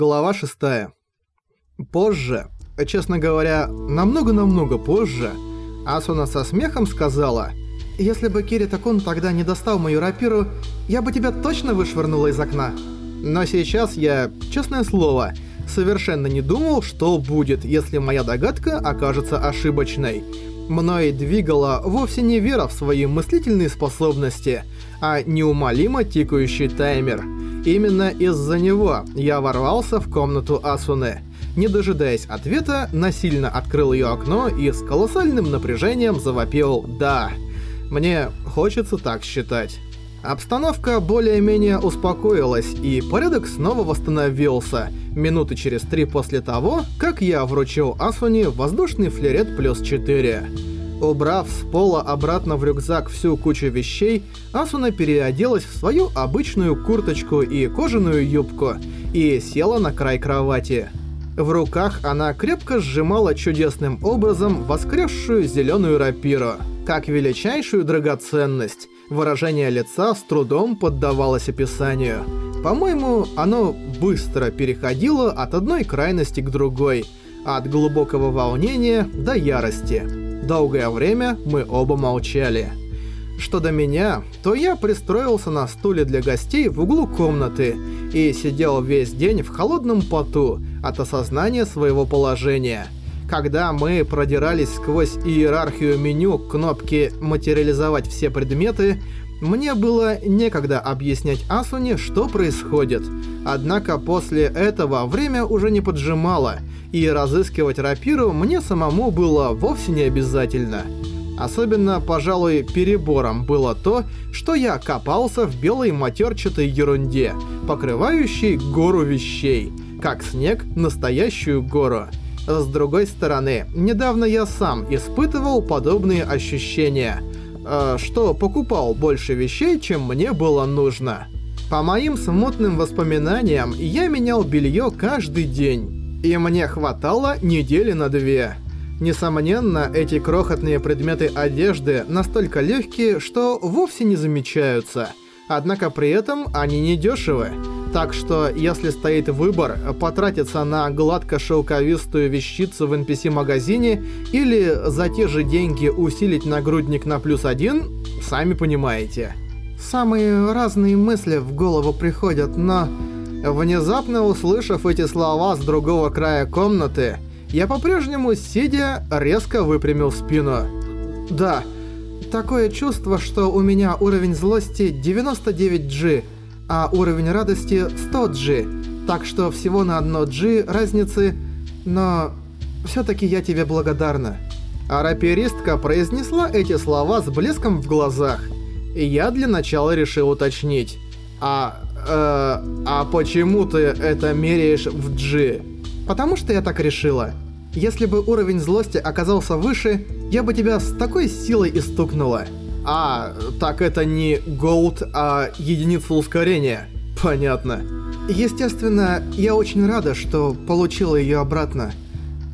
Глава 6. Позже, честно говоря, намного-намного позже, Асуна со смехом сказала, «Если бы Кирита-кун тогда не достал мою рапиру, я бы тебя точно вышвырнула из окна». Но сейчас я, честное слово, совершенно не думал, что будет, если моя догадка окажется ошибочной. Мной двигала вовсе не вера в свои мыслительные способности, а неумолимо тикающий таймер. Именно из-за него я ворвался в комнату Асуны. Не дожидаясь ответа, насильно открыл ее окно и с колоссальным напряжением завопил «Да». Мне хочется так считать. Обстановка более-менее успокоилась, и порядок снова восстановился, минуты через три после того, как я вручил Асуне воздушный флерет плюс 4. Убрав с пола обратно в рюкзак всю кучу вещей, Асуна переоделась в свою обычную курточку и кожаную юбку и села на край кровати. В руках она крепко сжимала чудесным образом воскресшую зеленую рапиру, как величайшую драгоценность, Выражение лица с трудом поддавалось описанию. По-моему, оно быстро переходило от одной крайности к другой, от глубокого волнения до ярости. Долгое время мы оба молчали. Что до меня, то я пристроился на стуле для гостей в углу комнаты и сидел весь день в холодном поту от осознания своего положения – когда мы продирались сквозь иерархию меню кнопки «Материализовать все предметы», мне было некогда объяснять Асуне, что происходит. Однако после этого время уже не поджимало, и разыскивать рапиру мне самому было вовсе не обязательно. Особенно, пожалуй, перебором было то, что я копался в белой матерчатой ерунде, покрывающей гору вещей, как снег настоящую гору. С другой стороны, недавно я сам испытывал подобные ощущения, что покупал больше вещей, чем мне было нужно. По моим смутным воспоминаниям, я менял белье каждый день, и мне хватало недели на две. Несомненно, эти крохотные предметы одежды настолько легкие, что вовсе не замечаются, однако при этом они не дешевы. Так что, если стоит выбор потратиться на гладко-шелковистую вещицу в NPC-магазине или за те же деньги усилить нагрудник на плюс один, сами понимаете. Самые разные мысли в голову приходят, но... Внезапно услышав эти слова с другого края комнаты, я по-прежнему, сидя, резко выпрямил спину. Да, такое чувство, что у меня уровень злости 99G, а уровень радости 100G, так что всего на одно G разницы, но все-таки я тебе благодарна». А раперистка произнесла эти слова с блеском в глазах, и я для начала решил уточнить. «А... Э, а почему ты это меряешь в G?» «Потому что я так решила. Если бы уровень злости оказался выше, я бы тебя с такой силой истукнула». А, так это не Gold, а единица ускорения. Понятно. Естественно, я очень рада, что получила ее обратно.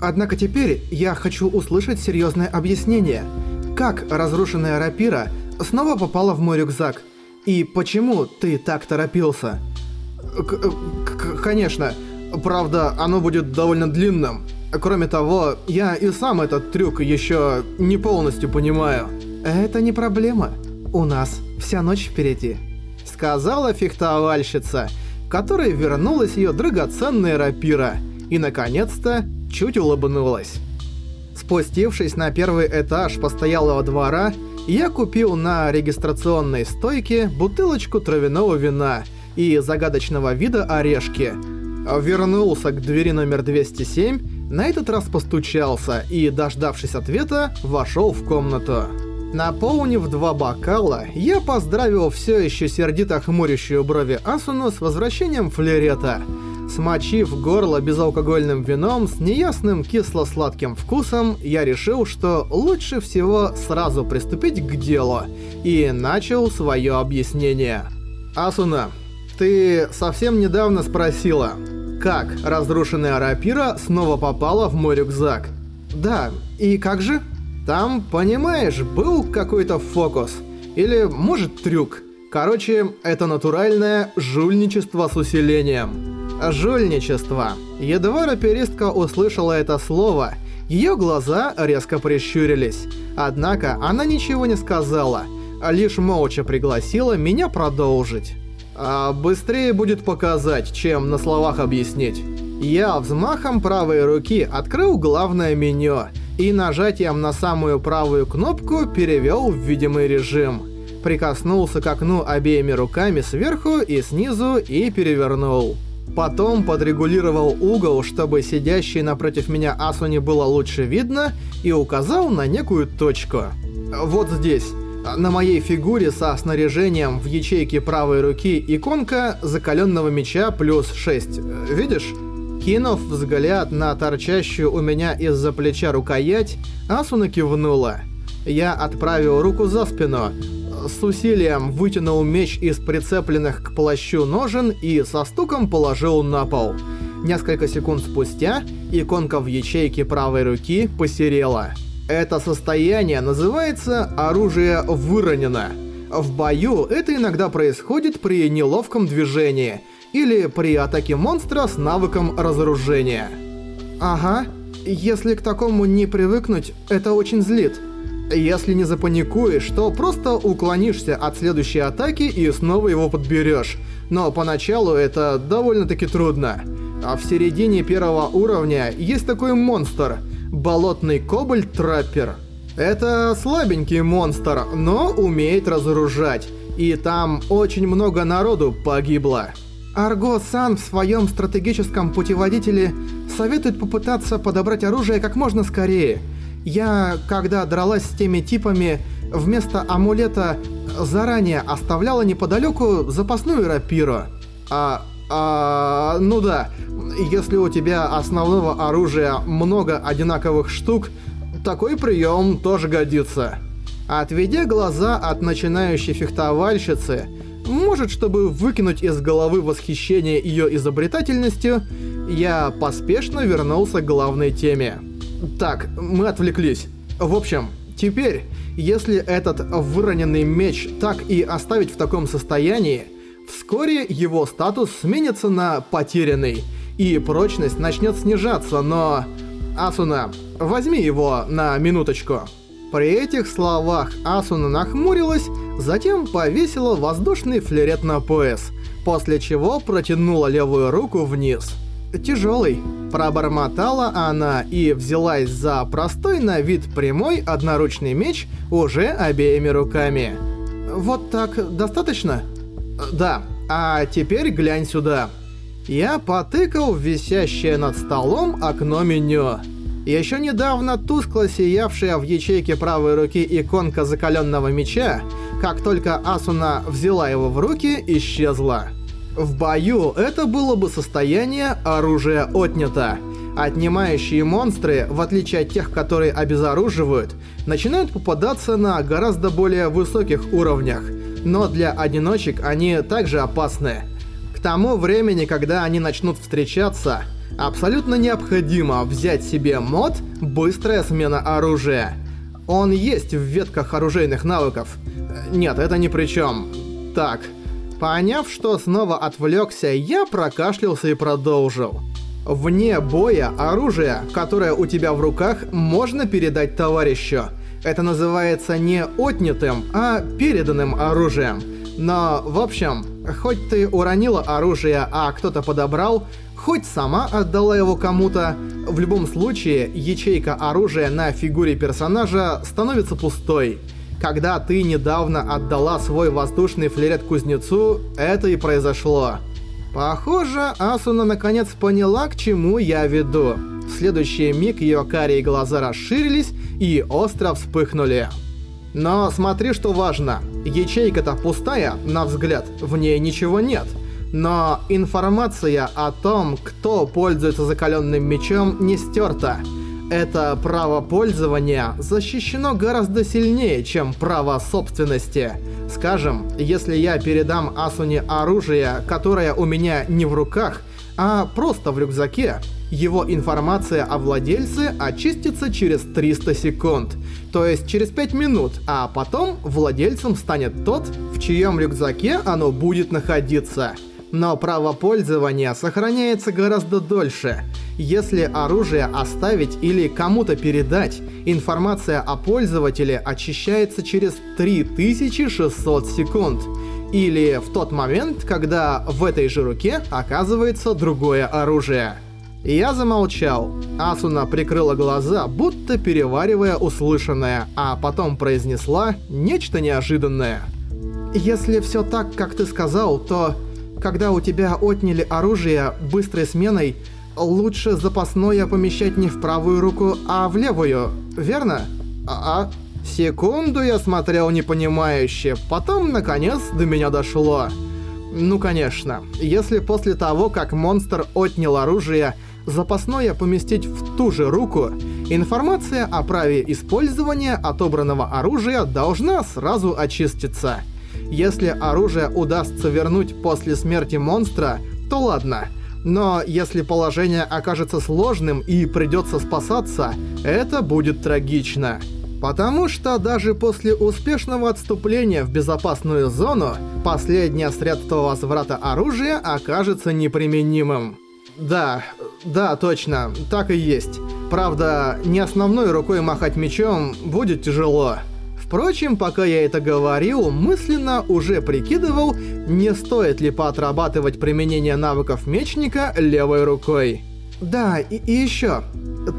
Однако теперь я хочу услышать серьезное объяснение. Как разрушенная рапира снова попала в мой рюкзак? И почему ты так торопился? К конечно. Правда, оно будет довольно длинным. Кроме того, я и сам этот трюк еще не полностью понимаю. «Это не проблема. У нас вся ночь впереди», — сказала фехтовальщица, которой вернулась ее драгоценная рапира, и, наконец-то, чуть улыбнулась. Спустившись на первый этаж постоялого двора, я купил на регистрационной стойке бутылочку травяного вина и загадочного вида орешки. Вернулся к двери номер 207, на этот раз постучался и, дождавшись ответа, вошел в комнату. Наполнив два бокала, я поздравил все еще сердито хмурящую брови Асуну с возвращением флерета. Смочив горло безалкогольным вином с неясным кисло-сладким вкусом, я решил, что лучше всего сразу приступить к делу, и начал свое объяснение. «Асуна, ты совсем недавно спросила, как разрушенная рапира снова попала в мой рюкзак?» «Да, и как же?» Там, понимаешь, был какой-то фокус. Или, может, трюк. Короче, это натуральное жульничество с усилением. Жульничество. Едва раперистка услышала это слово, ее глаза резко прищурились. Однако она ничего не сказала, а лишь молча пригласила меня продолжить. А быстрее будет показать, чем на словах объяснить. Я взмахом правой руки открыл главное меню и нажатием на самую правую кнопку перевел в видимый режим. Прикоснулся к окну обеими руками сверху и снизу и перевернул. Потом подрегулировал угол, чтобы сидящий напротив меня Асуни было лучше видно, и указал на некую точку. Вот здесь. На моей фигуре со снаряжением в ячейке правой руки иконка закаленного меча плюс 6. Видишь? Кинув взгляд на торчащую у меня из-за плеча рукоять, Асуна кивнула. Я отправил руку за спину, с усилием вытянул меч из прицепленных к плащу ножен и со стуком положил на пол. Несколько секунд спустя иконка в ячейке правой руки посерела. Это состояние называется «оружие выронено». В бою это иногда происходит при неловком движении или при атаке монстра с навыком разоружения. Ага, если к такому не привыкнуть, это очень злит. Если не запаникуешь, то просто уклонишься от следующей атаки и снова его подберешь. Но поначалу это довольно-таки трудно. А в середине первого уровня есть такой монстр – болотный кобальт-траппер. Это слабенький монстр, но умеет разоружать. И там очень много народу погибло. Арго-сан в своем стратегическом путеводителе советует попытаться подобрать оружие как можно скорее – я, когда дралась с теми типами, вместо амулета заранее оставляла неподалеку запасную рапиру. А, а, ну да, если у тебя основного оружия много одинаковых штук, такой прием тоже годится. Отведя глаза от начинающей фехтовальщицы, может, чтобы выкинуть из головы восхищение ее изобретательностью, я поспешно вернулся к главной теме. Так, мы отвлеклись. В общем, теперь, если этот выроненный меч так и оставить в таком состоянии, вскоре его статус сменится на потерянный, и прочность начнет снижаться, но... Асуна, возьми его на минуточку. При этих словах Асуна нахмурилась, затем повесила воздушный флерет на пояс, после чего протянула левую руку вниз тяжелый. Пробормотала она и взялась за простой на вид прямой одноручный меч уже обеими руками. «Вот так достаточно?» «Да, а теперь глянь сюда». Я потыкал висящее над столом окно меню. Еще недавно тускло сиявшая в ячейке правой руки иконка закаленного меча, как только Асуна взяла его в руки, исчезла. В бою это было бы состояние оружия отнято. Отнимающие монстры, в отличие от тех, которые обезоруживают, начинают попадаться на гораздо более высоких уровнях, но для одиночек они также опасны. К тому времени, когда они начнут встречаться, абсолютно необходимо взять себе мод «Быстрая смена оружия». Он есть в ветках оружейных навыков. Нет, это ни при чем. Так, Поняв, что снова отвлекся, я прокашлялся и продолжил. Вне боя оружие, которое у тебя в руках, можно передать товарищу. Это называется не отнятым, а переданным оружием. Но, в общем, хоть ты уронила оружие, а кто-то подобрал, хоть сама отдала его кому-то, в любом случае ячейка оружия на фигуре персонажа становится пустой. Когда ты недавно отдала свой воздушный флерет кузнецу, это и произошло. Похоже, Асуна наконец поняла, к чему я веду. В следующий миг ее карие глаза расширились и остро вспыхнули. Но смотри, что важно. Ячейка-то пустая, на взгляд, в ней ничего нет. Но информация о том, кто пользуется закаленным мечом, не стерта. Это право пользования защищено гораздо сильнее, чем право собственности. Скажем, если я передам Асуне оружие, которое у меня не в руках, а просто в рюкзаке, его информация о владельце очистится через 300 секунд, то есть через 5 минут, а потом владельцем станет тот, в чьем рюкзаке оно будет находиться. Но право пользования сохраняется гораздо дольше. Если оружие оставить или кому-то передать, информация о пользователе очищается через 3600 секунд. Или в тот момент, когда в этой же руке оказывается другое оружие. Я замолчал. Асуна прикрыла глаза, будто переваривая услышанное, а потом произнесла нечто неожиданное. «Если все так, как ты сказал, то когда у тебя отняли оружие быстрой сменой, лучше запасное помещать не в правую руку, а в левую, верно? А, -а. Секунду я смотрел непонимающе, потом, наконец, до меня дошло. Ну, конечно, если после того, как монстр отнял оружие, запасное поместить в ту же руку, информация о праве использования отобранного оружия должна сразу очиститься. Если оружие удастся вернуть после смерти монстра, то ладно. Но если положение окажется сложным и придется спасаться, это будет трагично. Потому что даже после успешного отступления в безопасную зону, последнее средство возврата оружия окажется неприменимым. Да, да, точно, так и есть. Правда, не основной рукой махать мечом будет тяжело. Впрочем, пока я это говорил, мысленно уже прикидывал, не стоит ли поотрабатывать применение навыков мечника левой рукой. Да, и, и еще.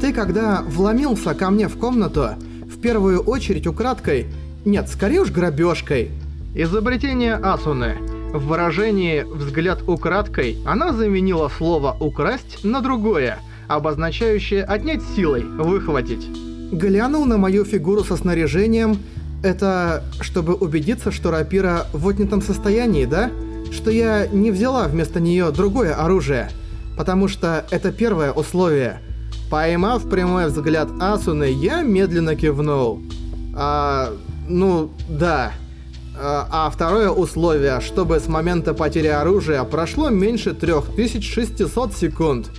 Ты когда вломился ко мне в комнату, в первую очередь украдкой, нет, скорее уж грабежкой. Изобретение Асуны. В выражении «взгляд украдкой» она заменила слово «украсть» на другое, обозначающее «отнять силой», «выхватить». Глянул на мою фигуру со снаряжением это чтобы убедиться, что рапира в отнятом состоянии, да? Что я не взяла вместо нее другое оружие. Потому что это первое условие. Поймав прямой взгляд Асуны, я медленно кивнул. А, ну, да. А, а второе условие, чтобы с момента потери оружия прошло меньше 3600 секунд.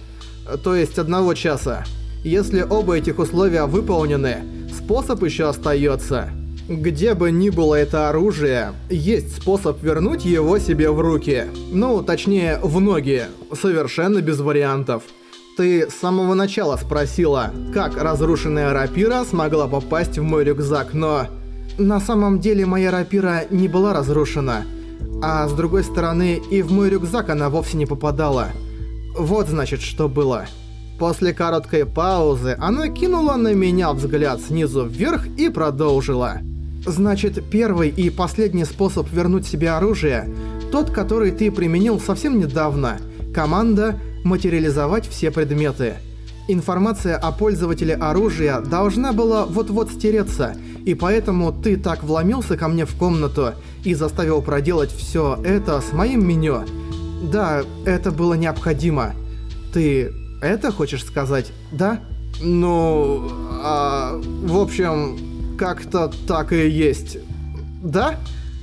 То есть одного часа. Если оба этих условия выполнены, способ еще остается. Где бы ни было это оружие, есть способ вернуть его себе в руки. Ну, точнее, в ноги. Совершенно без вариантов. Ты с самого начала спросила, как разрушенная рапира смогла попасть в мой рюкзак, но... На самом деле моя рапира не была разрушена. А с другой стороны, и в мой рюкзак она вовсе не попадала. Вот значит, что было. После короткой паузы она кинула на меня взгляд снизу вверх и продолжила. Значит, первый и последний способ вернуть себе оружие – тот, который ты применил совсем недавно. Команда «Материализовать все предметы». Информация о пользователе оружия должна была вот-вот стереться, и поэтому ты так вломился ко мне в комнату и заставил проделать все это с моим меню. Да, это было необходимо. Ты это хочешь сказать, да? Ну, а, в общем, как-то так и есть. Да?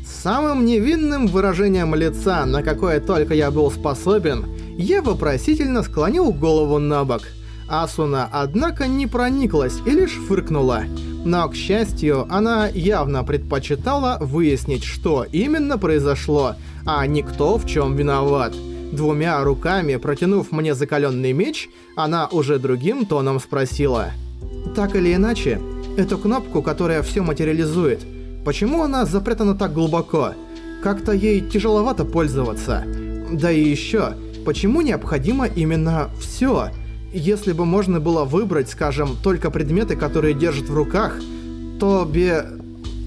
Самым невинным выражением лица, на какое только я был способен, я вопросительно склонил голову на бок. Асуна, однако, не прониклась и лишь фыркнула. Но, к счастью, она явно предпочитала выяснить, что именно произошло, а не кто в чем виноват. Двумя руками, протянув мне закаленный меч, она уже другим тоном спросила. «Так или иначе, Эту кнопку, которая все материализует. Почему она запрятана так глубоко? Как-то ей тяжеловато пользоваться. Да и еще, почему необходимо именно все? Если бы можно было выбрать, скажем, только предметы, которые держит в руках, то бе...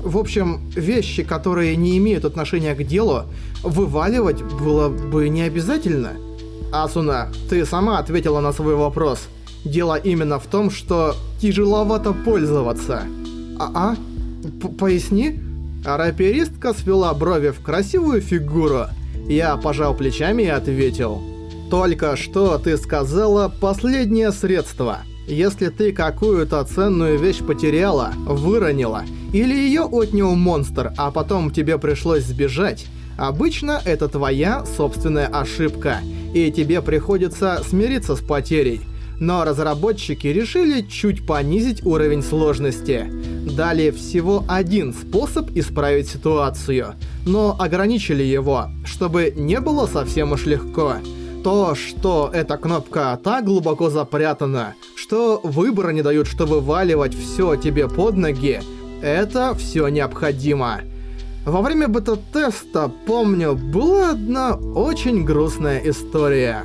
В общем, вещи, которые не имеют отношения к делу, вываливать было бы не обязательно. Асуна, ты сама ответила на свой вопрос. Дело именно в том, что тяжеловато пользоваться. А-а? Поясни? Раперистка свела брови в красивую фигуру. Я пожал плечами и ответил. Только что ты сказала «последнее средство». Если ты какую-то ценную вещь потеряла, выронила, или ее отнял монстр, а потом тебе пришлось сбежать, обычно это твоя собственная ошибка, и тебе приходится смириться с потерей. но разработчики решили чуть понизить уровень сложности. Дали всего один способ исправить ситуацию, но ограничили его, чтобы не было совсем уж легко. То, что эта кнопка так глубоко запрятана, что выбора не дают, что вываливать все тебе под ноги, это все необходимо. Во время бета-теста, помню, была одна очень грустная история.